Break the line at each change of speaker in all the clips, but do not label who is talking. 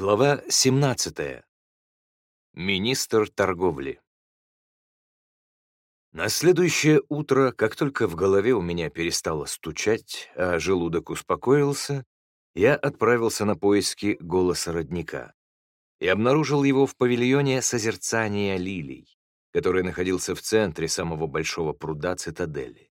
Глава 17. Министр торговли. На следующее утро, как только в голове у меня перестало стучать, а желудок успокоился, я отправился на поиски голоса родника и обнаружил его в павильоне созерцания лилий, который находился в центре самого большого пруда цитадели.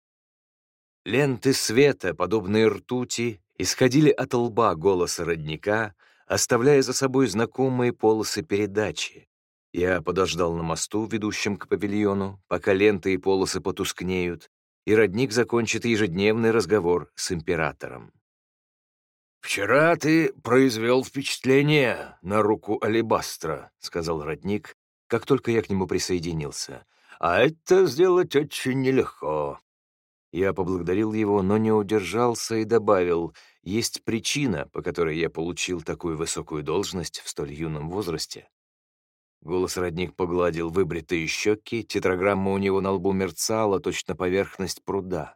Ленты света, подобные ртути, исходили от лба голоса родника — оставляя за собой знакомые полосы передачи. Я подождал на мосту, ведущем к павильону, пока ленты и полосы потускнеют, и родник закончит ежедневный разговор с императором.
«Вчера ты произвел впечатление на руку алебастра», — сказал родник, как только я к нему присоединился. «А это сделать очень нелегко».
Я поблагодарил его, но не удержался и добавил — есть причина, по которой я получил такую высокую должность в столь юном возрасте. Голос родник погладил выбритые щеки, тетраграмма у него на лбу мерцала, точно поверхность пруда.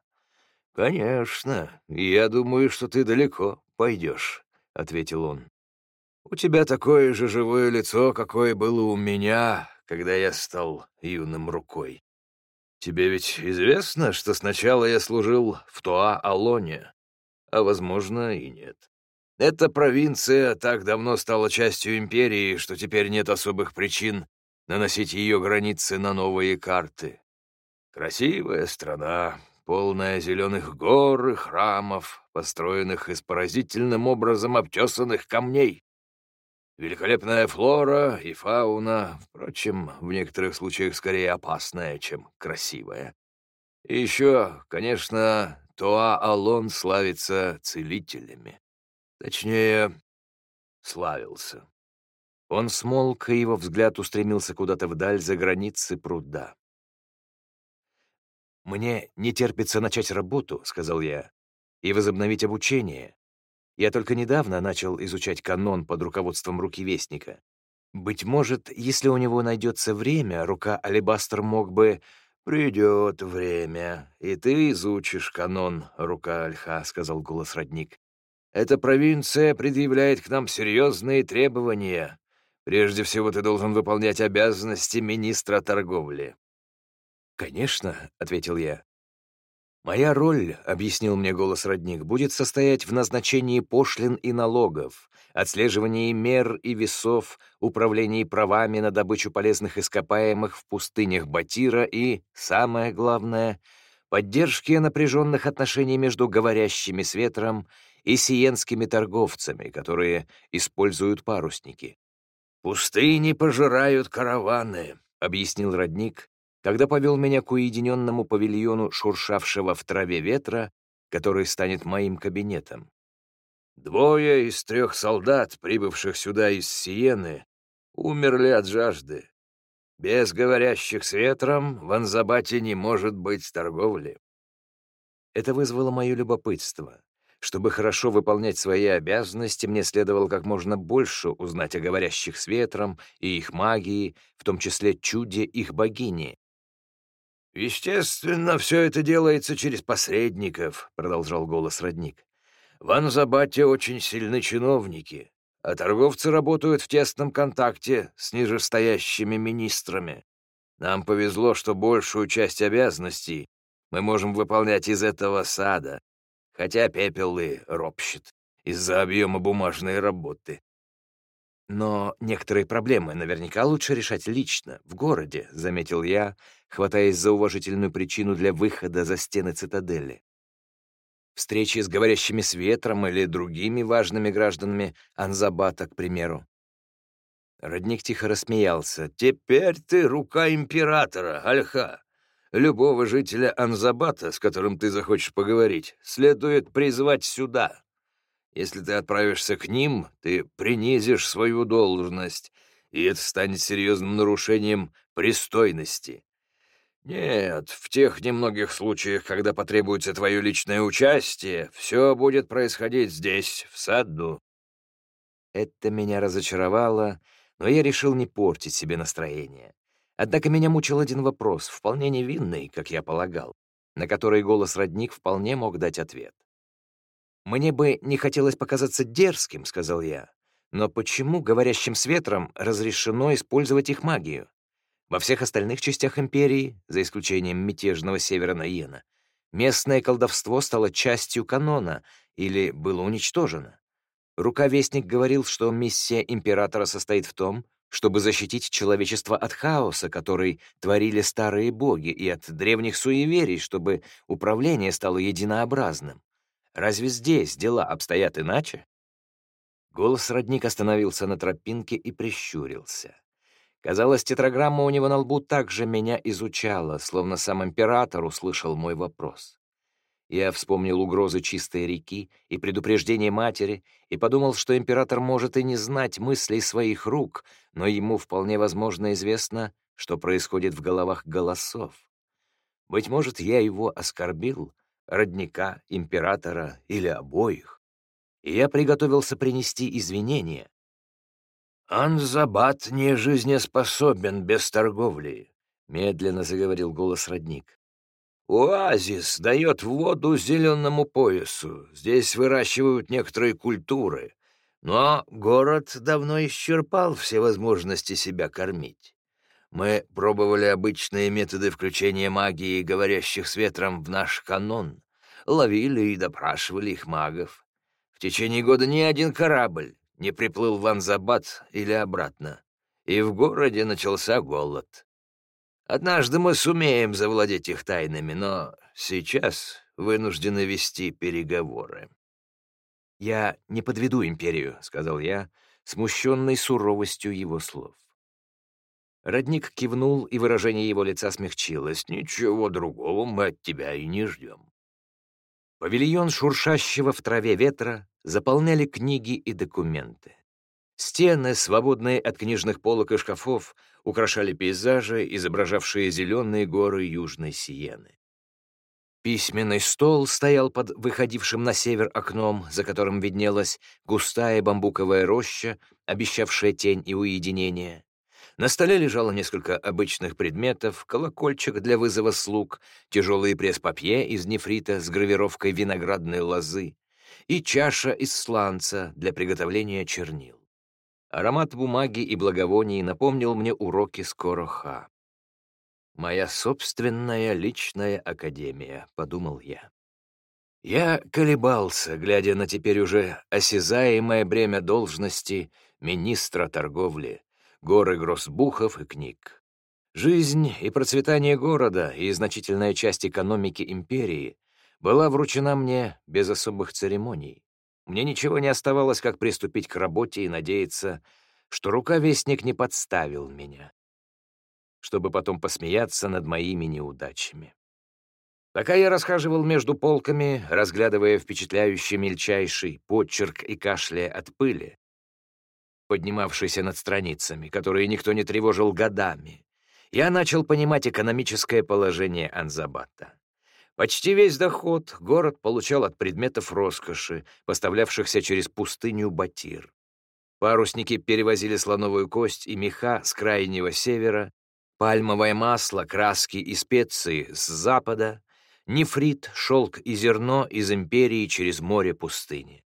«Конечно, я думаю, что ты далеко пойдешь», — ответил он. «У тебя такое же живое лицо, какое было у меня, когда я стал юным рукой. Тебе ведь известно, что сначала я служил в Туа-Алоне, а, возможно, и нет. Эта провинция так давно стала частью империи, что теперь нет особых причин наносить ее границы на новые карты. Красивая страна, полная зеленых гор и храмов, построенных из поразительным образом обтесанных камней. Великолепная флора и фауна, впрочем, в некоторых случаях скорее опасная, чем красивая. И еще, конечно, Туа-Алон славится целителями. Точнее, славился. Он смолк, и его взгляд устремился куда-то вдаль за границы пруда.
«Мне не терпится начать работу», — сказал я, — «и возобновить обучение. Я только недавно начал изучать канон под руководством руки Вестника. Быть может, если у него найдется время, рука Алибастер мог бы
«Придет время, и ты изучишь канон, рука Альха», — сказал голос родник. «Эта провинция предъявляет к нам серьезные требования. Прежде всего ты должен выполнять обязанности министра торговли».
«Конечно», — ответил я. «Моя роль, — объяснил мне голос родник, — будет состоять в назначении пошлин и налогов, отслеживании мер и весов, управлении правами на добычу полезных ископаемых в пустынях Батира и, самое главное, поддержке напряженных отношений между говорящими с ветром и сиенскими торговцами, которые используют парусники.
«Пустыни пожирают караваны», — объяснил
родник, когда повел меня к уединенному павильону шуршавшего в траве ветра, который станет моим кабинетом.
Двое из трех солдат, прибывших сюда из Сиены, умерли от жажды. Без говорящих с ветром в Анзабате не может быть торговли.
Это вызвало мое любопытство. Чтобы хорошо выполнять свои обязанности, мне следовало как можно больше узнать о говорящих с ветром и их магии, в том числе чуде их богини,
«Естественно, все это делается через посредников», — продолжал голос родник. «В Анзабате очень сильны чиновники, а торговцы работают в тесном контакте с нижестоящими министрами. Нам повезло, что большую часть обязанностей мы можем выполнять из этого сада, хотя пепел и ропщет из-за объема бумажной работы.
«Но некоторые проблемы наверняка лучше решать лично, в городе», — заметил я, хватаясь за уважительную причину для выхода за стены цитадели. Встречи с говорящими с ветром или другими важными гражданами Анзабата, к примеру.
Родник тихо рассмеялся. «Теперь ты рука императора, Альха. Любого жителя Анзабата, с которым ты захочешь поговорить, следует призвать сюда. Если ты отправишься к ним, ты принизишь свою должность, и это станет серьезным нарушением пристойности. Нет, в тех немногих случаях, когда потребуется твое личное участие, все будет происходить здесь, в саду.
Это меня разочаровало, но я решил не портить себе настроение. Однако меня мучил один вопрос, вполне невинный, как я полагал, на который голос родник вполне мог дать ответ. «Мне бы не хотелось показаться дерзким», — сказал я, Но почему говорящим с ветром разрешено использовать их магию? Во всех остальных частях империи, за исключением мятежного севера Наена, местное колдовство стало частью канона или было уничтожено. Рукавестник говорил, что миссия императора состоит в том, чтобы защитить человечество от хаоса, который творили старые боги, и от древних суеверий, чтобы управление стало единообразным. Разве здесь дела обстоят иначе? Голос родник остановился на тропинке и прищурился. Казалось, тетраграмма у него на лбу также меня изучала, словно сам император услышал мой вопрос. Я вспомнил угрозы чистой реки и предупреждение матери и подумал, что император может и не знать мыслей своих рук, но ему вполне возможно известно, что происходит в головах голосов. Быть может, я его оскорбил, родника, императора или обоих, и я приготовился принести извинения.
«Анзабат не жизнеспособен без торговли», — медленно заговорил голос родник. Оазис дает воду зеленому поясу. Здесь выращивают некоторые культуры. Но город давно исчерпал все возможности себя кормить. Мы пробовали обычные методы включения магии, говорящих с ветром, в наш канон. Ловили и допрашивали их магов. В течение года ни один корабль не приплыл в Анзабад или обратно. И в городе начался голод. Однажды мы сумеем завладеть их тайнами, но сейчас вынуждены вести переговоры.
«Я не подведу империю», — сказал я, смущенный суровостью его слов. Родник кивнул, и выражение его лица смягчилось.
«Ничего другого мы от тебя и не ждем».
Павильон шуршащего в траве ветра заполняли книги и документы. Стены, свободные от книжных полок и шкафов, украшали пейзажи, изображавшие зеленые горы Южной Сиены. Письменный стол стоял под выходившим на север окном, за которым виднелась густая бамбуковая роща, обещавшая тень и уединение. На столе лежало несколько обычных предметов, колокольчик для вызова слуг, тяжелые пресс-папье из нефрита с гравировкой виноградной лозы и чаша из сланца для приготовления чернил. Аромат бумаги и благовоний напомнил мне уроки Скороха. «Моя собственная личная академия», — подумал я. Я колебался, глядя на теперь уже осязаемое бремя должности министра торговли, горы гроссбухов и книг. Жизнь и процветание города и значительная часть экономики империи была вручена мне без особых церемоний. Мне ничего не оставалось, как приступить к работе и надеяться, что рукавестник не подставил меня, чтобы потом посмеяться над моими неудачами. Пока я расхаживал между полками, разглядывая впечатляющий мельчайший почерк и кашляя от пыли, поднимавшийся над страницами, которые никто не тревожил годами, я начал понимать экономическое положение Анзабата. Почти весь доход город получал от предметов роскоши, поставлявшихся через пустыню Батир. Парусники перевозили слоновую кость и меха с крайнего севера, пальмовое масло, краски и специи с запада, нефрит, шелк и зерно из империи через море пустыни.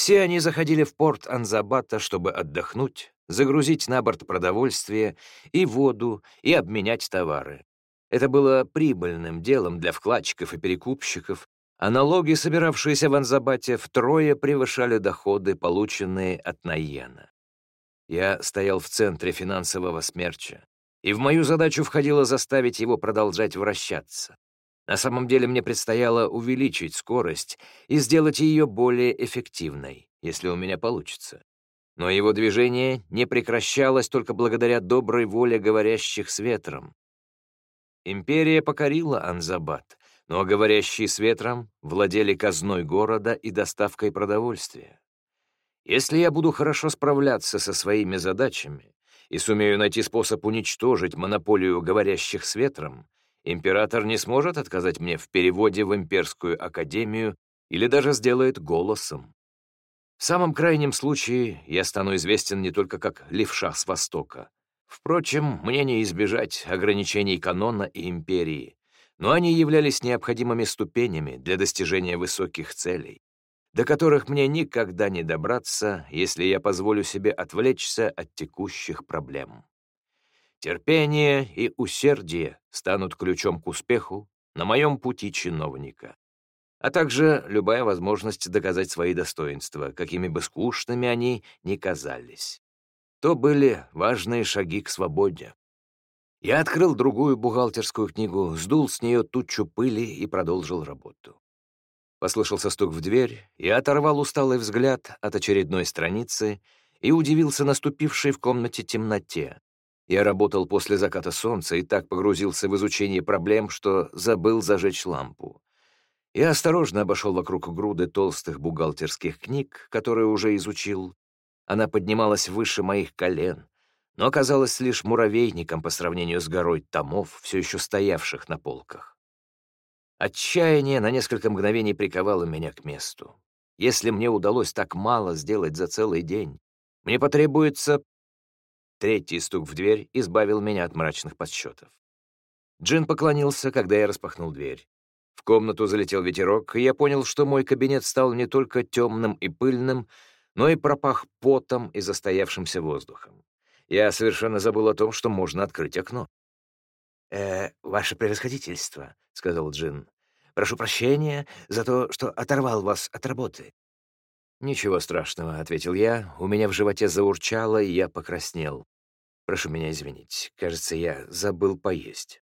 Все они заходили в порт Анзабата, чтобы отдохнуть, загрузить на борт продовольствие и воду и обменять товары. Это было прибыльным делом для вкладчиков и перекупщиков, а налоги, собиравшиеся в Анзабате, втрое превышали доходы, полученные от Найена. Я стоял в центре финансового смерча, и в мою задачу входило заставить его продолжать вращаться. На самом деле мне предстояло увеличить скорость и сделать ее более эффективной, если у меня получится. Но его движение не прекращалось только благодаря доброй воле говорящих с ветром. Империя покорила Анзабад, но говорящие с ветром владели казной города и доставкой продовольствия. Если я буду хорошо справляться со своими задачами и сумею найти способ уничтожить монополию говорящих с ветром, император не сможет отказать мне в переводе в имперскую академию или даже сделает голосом. В самом крайнем случае я стану известен не только как левша с Востока, Впрочем, мне не избежать ограничений канона и империи, но они являлись необходимыми ступенями для достижения высоких целей. до которых мне никогда не добраться, если я позволю себе отвлечься от текущих проблем. Терпение и усердие станут ключом к успеху на моем пути чиновника, а также любая возможность доказать свои достоинства, какими бы скучными они ни казались. То были важные шаги к свободе. Я открыл другую бухгалтерскую книгу, сдул с нее тучу пыли и продолжил работу. Послышался стук в дверь, я оторвал усталый взгляд от очередной страницы и удивился наступившей в комнате темноте. Я работал после заката солнца и так погрузился в изучение проблем, что забыл зажечь лампу. Я осторожно обошел вокруг груды толстых бухгалтерских книг, которые уже изучил. Она поднималась выше моих колен, но оказалась лишь муравейником по сравнению с горой томов, все еще стоявших на полках. Отчаяние на несколько мгновений приковало меня к месту. Если мне удалось так мало сделать за целый день, мне потребуется... Третий стук в дверь избавил меня от мрачных подсчетов. Джин поклонился, когда я распахнул дверь. В комнату залетел ветерок, и я понял, что мой кабинет стал не только темным и пыльным, но и пропах потом и застоявшимся воздухом. Я совершенно забыл о том, что можно открыть окно. «Э, «Ваше превосходительство», — сказал Джин. «Прошу прощения за то, что оторвал вас от работы». «Ничего страшного», — ответил я. У меня в животе заурчало, и я покраснел. «Прошу меня извинить. Кажется, я забыл поесть».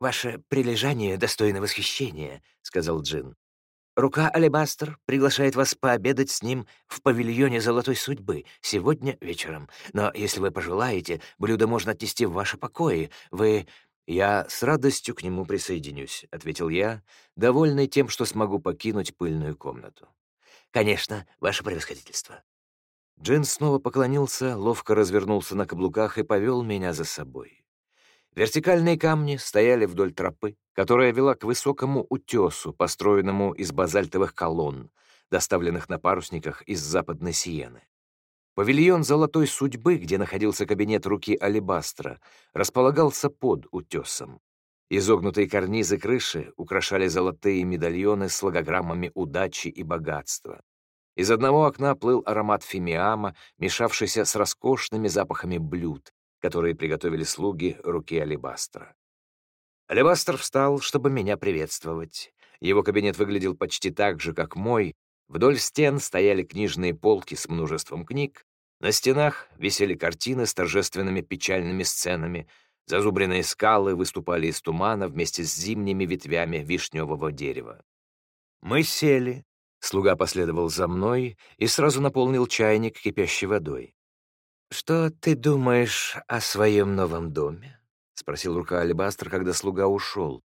«Ваше прилежание достойно восхищения», — сказал Джин. «Рука Алебастер приглашает вас пообедать с ним в павильоне Золотой Судьбы сегодня вечером. Но если вы пожелаете, блюдо можно отнести в ваши покои. Вы...» «Я с радостью к нему присоединюсь», — ответил я, довольный тем, что смогу покинуть пыльную комнату. «Конечно, ваше превосходительство». Джин снова поклонился, ловко развернулся на каблуках и повел меня за собой. Вертикальные камни стояли вдоль тропы, которая вела к высокому утесу, построенному из базальтовых колонн, доставленных на парусниках из западной Сиены. Павильон золотой судьбы, где находился кабинет руки Алибастра, располагался под утесом. Изогнутые карнизы крыши украшали золотые медальоны с логограммами удачи и богатства. Из одного окна плыл аромат фимиама, мешавшийся с роскошными запахами блюд, которые приготовили слуги руки Алибастра. Алибастр встал, чтобы меня приветствовать. Его кабинет выглядел почти так же, как мой. Вдоль стен стояли книжные полки с множеством книг. На стенах висели картины с торжественными печальными сценами. Зазубренные скалы выступали из тумана вместе с зимними ветвями вишневого дерева. Мы сели. Слуга последовал за мной и сразу наполнил чайник кипящей водой. «Что ты думаешь о своем новом доме?» — спросил рука Алибастр, когда слуга ушел.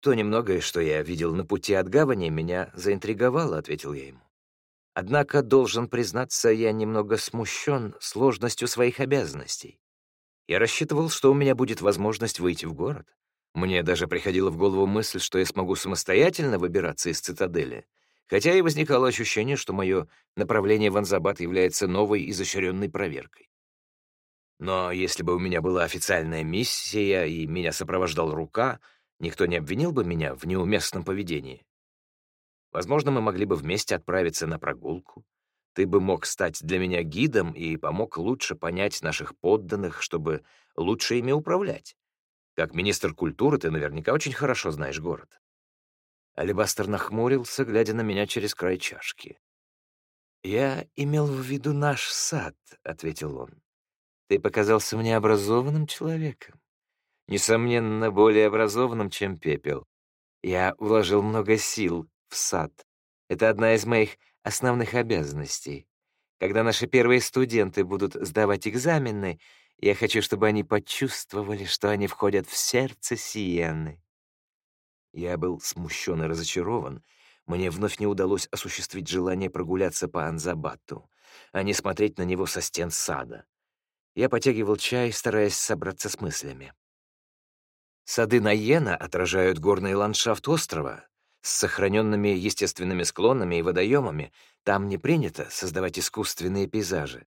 «То немногое, что я видел на пути от гавани, меня заинтриговало», — ответил я ему. «Однако, должен признаться, я немного смущен сложностью своих обязанностей. Я рассчитывал, что у меня будет возможность выйти в город. Мне даже приходила в голову мысль, что я смогу самостоятельно выбираться из цитадели, хотя и возникало ощущение, что мое направление в Анзабад является новой изощренной проверкой. Но если бы у меня была официальная миссия и меня сопровождал рука, никто не обвинил бы меня в неуместном поведении. Возможно, мы могли бы вместе отправиться на прогулку. Ты бы мог стать для меня гидом и помог лучше понять наших подданных, чтобы лучше ими управлять. Как министр культуры ты наверняка очень хорошо знаешь город. Алибастер нахмурился, глядя на меня через край чашки. «Я имел в виду наш сад», — ответил он. «Ты показался мне образованным человеком. Несомненно, более образованным, чем пепел. Я вложил много сил в сад. Это одна из моих основных обязанностей. Когда наши первые студенты будут сдавать экзамены, я хочу, чтобы они почувствовали, что они входят в сердце Сиены. Я был смущен и разочарован. Мне вновь не удалось осуществить желание прогуляться по Анзабату, а не смотреть на него со стен сада. Я потягивал чай, стараясь собраться с мыслями. Сады Найена отражают горный ландшафт острова. С сохраненными естественными склонами и водоемами там не принято создавать искусственные пейзажи.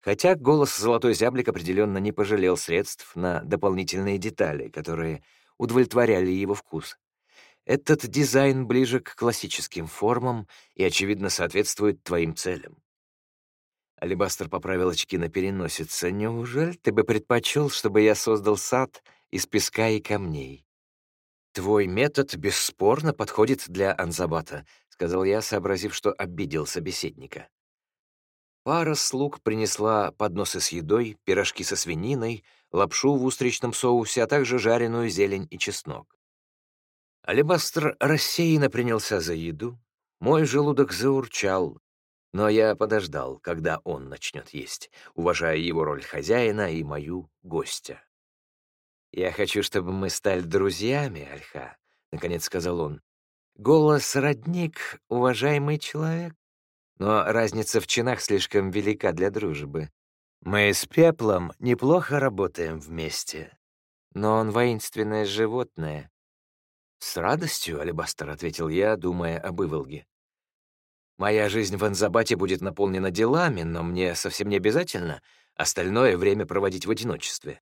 Хотя голос «Золотой зяблик» определенно не пожалел средств на дополнительные детали, которые удовлетворяли его вкус. Этот дизайн ближе к классическим формам и, очевидно, соответствует твоим целям. Алибастер поправил очки на переносице. «Неужели ты бы предпочел, чтобы я создал сад из песка и камней?» «Твой метод бесспорно подходит для Анзабата», — сказал я, сообразив, что обидел собеседника. Пара слуг принесла подносы с едой, пирожки со свининой, лапшу в устричном соусе, а также жареную зелень и чеснок. Алебастр рассеянно принялся за еду. Мой желудок заурчал, но я подождал, когда он начнет есть, уважая его роль хозяина и мою гостя. «Я хочу, чтобы мы стали друзьями, Альха», — наконец сказал он. «Голос — родник, уважаемый человек, но разница в чинах слишком велика для дружбы. Мы с Пеплом неплохо работаем вместе, но он воинственное животное». «С радостью, Алибастер», — ответил я, думая об Иволге. «Моя жизнь в Анзабате будет наполнена делами, но мне совсем не обязательно остальное время проводить в одиночестве.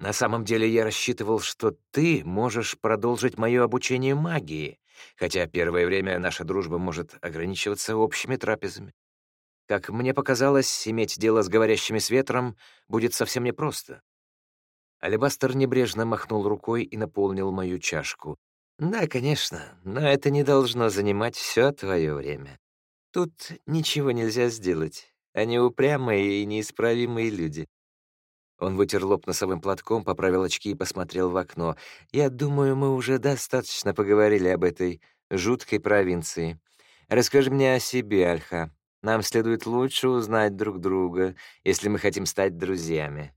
На самом деле я рассчитывал, что ты можешь продолжить мое обучение магии, хотя первое время наша дружба может ограничиваться общими трапезами. Как мне показалось, иметь дело с говорящими с ветром будет совсем непросто. Алибастер небрежно махнул рукой и наполнил мою чашку. «Да, конечно, но это не должно занимать все твое время. Тут ничего нельзя сделать. Они упрямые и неисправимые люди. Он вытер лоб носовым платком, поправил очки и посмотрел в окно. «Я думаю, мы уже достаточно поговорили об этой жуткой провинции. Расскажи мне о себе, Альха. Нам следует лучше узнать друг друга, если мы хотим стать друзьями».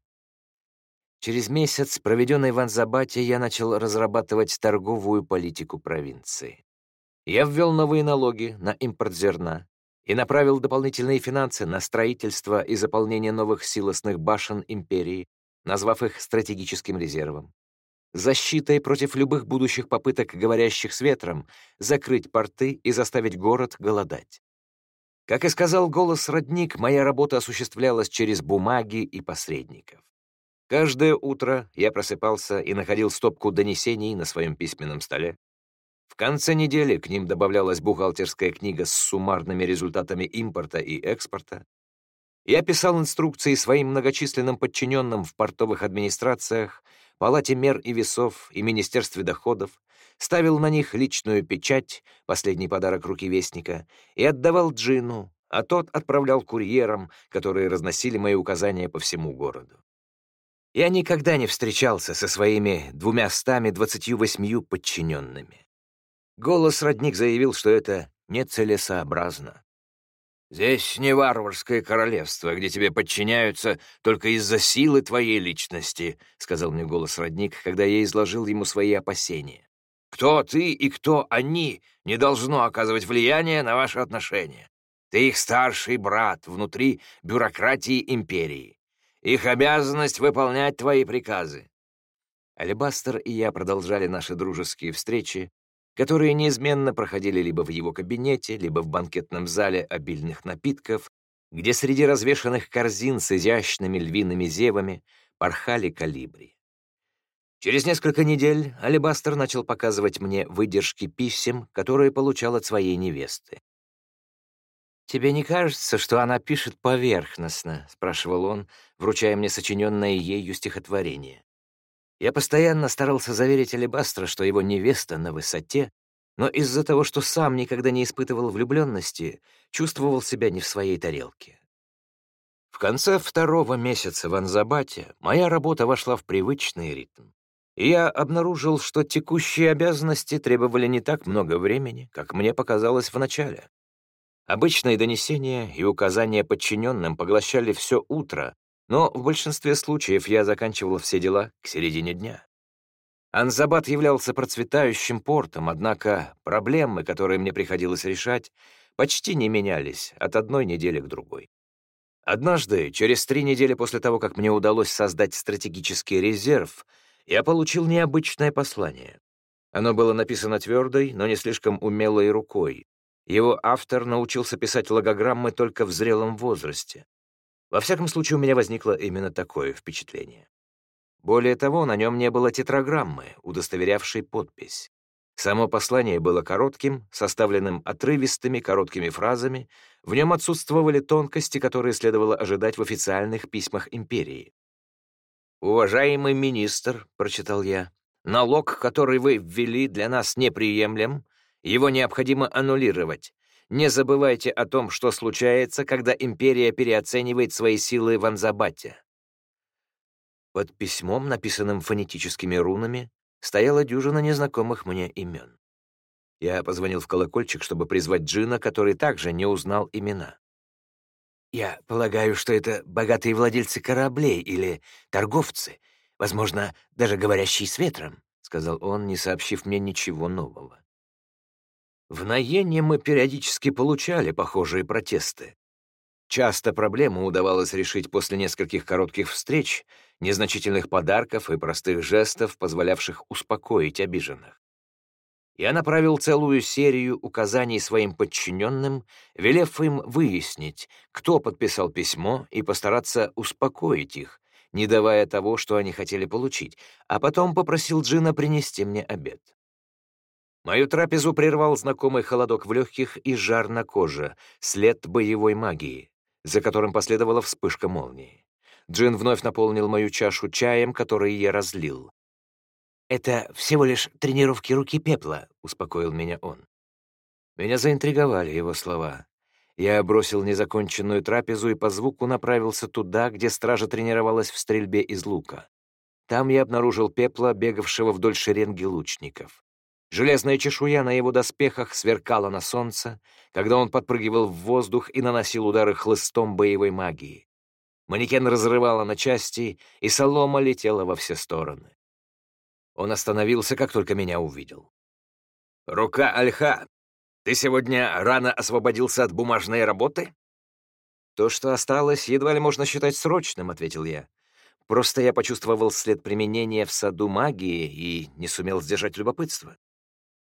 Через месяц, проведенный в Анзабате, я начал разрабатывать торговую политику провинции. Я ввел новые налоги на импорт зерна, и направил дополнительные финансы на строительство и заполнение новых силосных башен империи, назвав их стратегическим резервом. Защитой против любых будущих попыток говорящих с ветром закрыть порты и заставить город голодать. Как и сказал голос родник, моя работа осуществлялась через бумаги и посредников. Каждое утро я просыпался и находил стопку донесений на своем письменном столе, в конце недели к ним добавлялась бухгалтерская книга с суммарными результатами импорта и экспорта. Я писал инструкции своим многочисленным подчиненным в портовых администрациях, Палате мер и весов и Министерстве доходов, ставил на них личную печать, последний подарок руки вестника, и отдавал Джину, а тот отправлял курьерам, которые разносили мои указания по всему городу. Я никогда не встречался со своими двумястами двадцатью восьмию подчиненными. Голос родник заявил, что это нецелесообразно. «Здесь не варварское королевство, где тебе подчиняются только из-за силы твоей личности», — сказал мне голос родник, когда я изложил ему свои опасения. «Кто ты и кто они не должно оказывать влияние на ваши отношения. Ты их старший брат внутри бюрократии империи. Их обязанность выполнять твои приказы». Алибастер и я продолжали наши дружеские встречи, которые неизменно проходили либо в его кабинете, либо в банкетном зале обильных напитков, где среди развешанных корзин с изящными львиными зевами порхали калибри. Через несколько недель Алибастер начал показывать мне выдержки писем, которые получал от своей невесты. «Тебе не кажется, что она пишет поверхностно?» — спрашивал он, вручая мне сочиненное ею стихотворение. Я постоянно старался заверить Алибастра, что его невеста на высоте, но из-за того, что сам никогда не испытывал влюбленности, чувствовал себя не в своей тарелке. В конце второго месяца в Анзабате моя работа вошла в привычный ритм. И я обнаружил, что текущие обязанности требовали не так много времени, как мне показалось вначале. Обычные донесения и указания подчиненным поглощали все утро, но в большинстве случаев я заканчивал все дела к середине дня. Анзабад являлся процветающим портом, однако проблемы, которые мне приходилось решать, почти не менялись от одной недели к другой. Однажды, через три недели после того, как мне удалось создать стратегический резерв, я получил необычное послание. Оно было написано твердой, но не слишком умелой рукой. Его автор научился писать логограммы только в зрелом возрасте. Во всяком случае, у меня возникло именно такое впечатление. Более того, на нем не было тетраграммы, удостоверявшей подпись. Само послание было коротким, составленным отрывистыми короткими фразами, в нем отсутствовали тонкости, которые следовало ожидать в официальных письмах империи. «Уважаемый министр», — прочитал я, — «налог, который вы ввели, для нас неприемлем, его необходимо аннулировать. Не забывайте о том, что случается, когда империя переоценивает свои силы в Анзабате». Под письмом, написанным фонетическими рунами, стояла дюжина незнакомых мне имен. Я позвонил в колокольчик, чтобы призвать Джина, который также не узнал имена. «Я полагаю, что это богатые владельцы кораблей или торговцы, возможно, даже говорящие с ветром», — сказал он, не сообщив мне ничего нового. В Наене мы периодически получали похожие протесты. Часто проблему удавалось решить после нескольких коротких встреч, незначительных подарков и простых жестов, позволявших успокоить обиженных. Я направил целую серию указаний своим подчиненным, велев им выяснить, кто подписал письмо, и постараться успокоить их, не давая того, что они хотели получить, а потом попросил Джина принести мне обед. Мою трапезу прервал знакомый холодок в легких и жар на коже, след боевой магии, за которым последовала вспышка молнии. Джин вновь наполнил мою чашу чаем, который я разлил. «Это всего лишь тренировки руки пепла», — успокоил меня он. Меня заинтриговали его слова. Я бросил незаконченную трапезу и по звуку направился туда, где стража тренировалась в стрельбе из лука. Там я обнаружил пепла, бегавшего вдоль шеренги лучников. Железная чешуя на его доспехах сверкала на солнце, когда он подпрыгивал в воздух и наносил удары хлыстом боевой магии. Манекен разрывало на части, и солома летела во все стороны. Он остановился, как только меня увидел. «Рука Альха, ты сегодня рано освободился от бумажной работы?» «То, что осталось, едва ли можно считать срочным», — ответил я. «Просто я почувствовал след применения в саду магии и не сумел сдержать любопытство».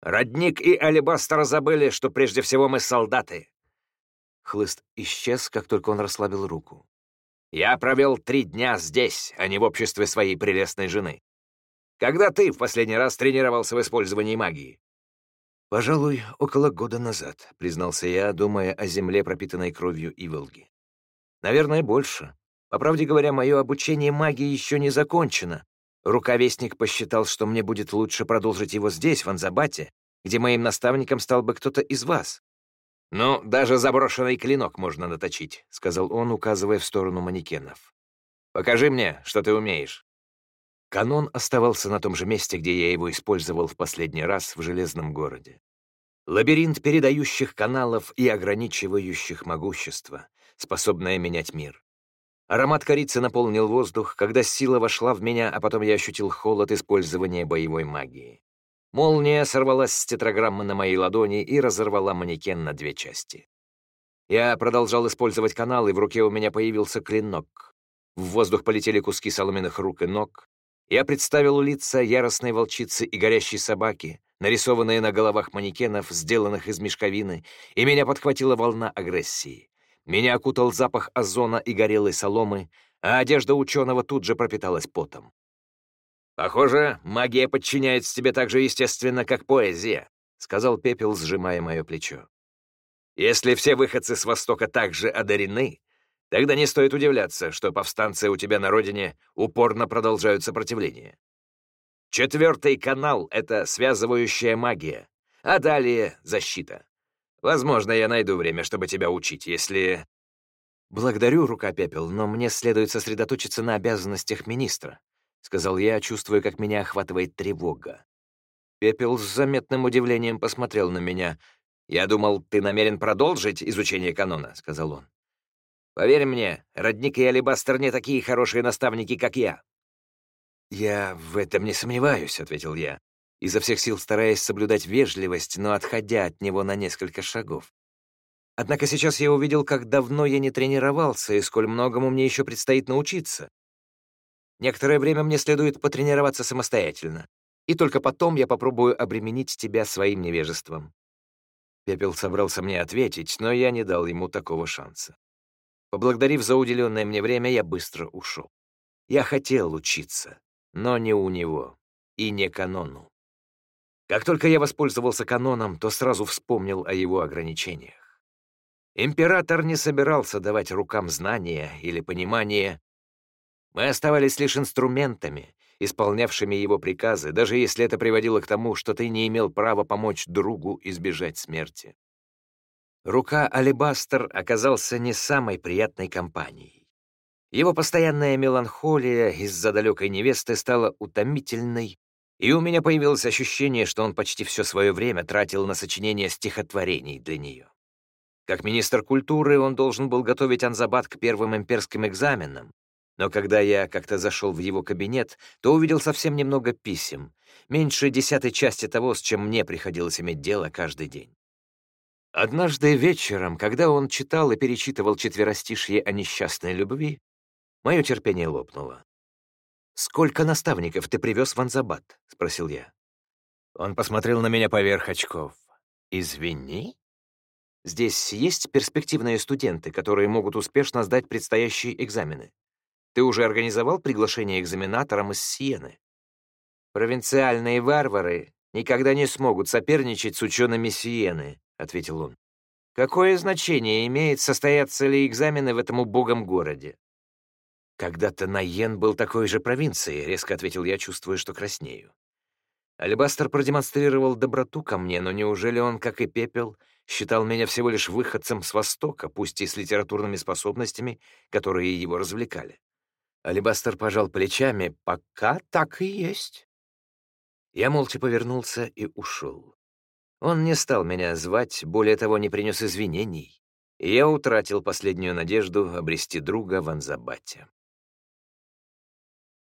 «Родник и Алибастер забыли, что прежде всего мы солдаты». Хлыст исчез, как только он расслабил руку. Я провел три дня здесь, а не в обществе своей прелестной жены. Когда ты в последний раз тренировался в использовании магии?» «Пожалуй, около года назад», — признался я, думая о земле, пропитанной кровью Иволги. «Наверное, больше. По правде говоря, мое обучение магии еще не закончено. Рукавестник посчитал, что мне будет лучше продолжить его здесь, в Анзабате, где моим наставником стал бы кто-то из вас. «Ну, даже заброшенный клинок можно наточить», — сказал он, указывая в сторону манекенов. «Покажи мне, что ты умеешь». Канон оставался на том же месте, где я его использовал в последний раз в Железном городе. Лабиринт передающих каналов и ограничивающих могущество, способное менять мир. Аромат корицы наполнил воздух, когда сила вошла в меня, а потом я ощутил холод использования боевой магии. Молния сорвалась с тетраграммы на моей ладони и разорвала манекен на две части. Я продолжал использовать канал, и в руке у меня появился клинок. В воздух полетели куски соломенных рук и ног. Я представил лица яростной волчицы и горящей собаки, нарисованные на головах манекенов, сделанных из мешковины, и меня подхватила волна агрессии. Меня окутал запах озона и горелой соломы, а одежда ученого тут же пропиталась потом. «Похоже, магия подчиняется тебе так же естественно, как поэзия», — сказал Пепел, сжимая мое плечо. «Если все выходцы с Востока также одарены, тогда не стоит удивляться, что повстанцы у тебя на родине упорно продолжают сопротивление. Четвертый канал — это связывающая магия, а далее — защита. Возможно, я найду время, чтобы тебя учить, если...» «Благодарю, Рука Пепел, но мне следует сосредоточиться на обязанностях министра», — сказал я, чувствуя, как меня охватывает тревога. Пепел с заметным удивлением посмотрел на меня. «Я думал, ты намерен продолжить изучение канона», — сказал он. «Поверь мне, Родник и Алибастер не такие хорошие наставники, как я». «Я в этом не сомневаюсь», — ответил я, изо всех сил стараясь соблюдать вежливость, но отходя от него на несколько шагов. Однако сейчас я увидел, как давно я не тренировался и сколь многому мне еще предстоит научиться. Некоторое время мне следует потренироваться самостоятельно, и только потом я попробую обременить тебя своим невежеством». Пепел собрался мне ответить, но я не дал ему такого шанса. Поблагодарив за уделенное мне время, я быстро ушел. Я хотел учиться, но не у него и не канону. Как только я воспользовался каноном, то сразу вспомнил о его ограничениях. Император не собирался давать рукам знания или понимание. Мы оставались лишь инструментами, исполнявшими его приказы, даже если это приводило к тому, что ты не имел права помочь другу избежать смерти. Рука Алибастер оказался не самой приятной компанией. Его постоянная меланхолия из-за далекой невесты стала утомительной, и у меня появилось ощущение, что он почти все свое время тратил на сочинение стихотворений для нее. Как министр культуры он должен был готовить Анзабат к первым имперским экзаменам, но когда я как-то зашел в его кабинет, то увидел совсем немного писем, меньше десятой части того, с чем мне приходилось иметь дело каждый день. Однажды вечером, когда он читал и перечитывал четверостишье о несчастной любви, мое терпение лопнуло. «Сколько наставников ты привез в Анзабад?» — спросил я. Он посмотрел на меня поверх очков. «Извини?» «Здесь есть перспективные студенты, которые могут успешно сдать предстоящие экзамены. Ты уже организовал приглашение экзаменаторам из Сиены?» «Провинциальные варвары никогда не смогут соперничать с учеными Сиены», — ответил он. «Какое значение имеет, состоятся ли экзамены в этом убогом городе?» «Когда-то Найен был такой же провинцией», — резко ответил я, чувствуя, что краснею. Алибастер продемонстрировал доброту ко мне, но неужели он, как и Пепел, считал меня всего лишь выходцем с Востока, пусть и с литературными способностями, которые его развлекали? Алибастер пожал плечами. «Пока так и есть». Я молча повернулся и ушел. Он не стал меня звать, более того, не принес извинений, и я утратил последнюю надежду обрести друга в Анзабате.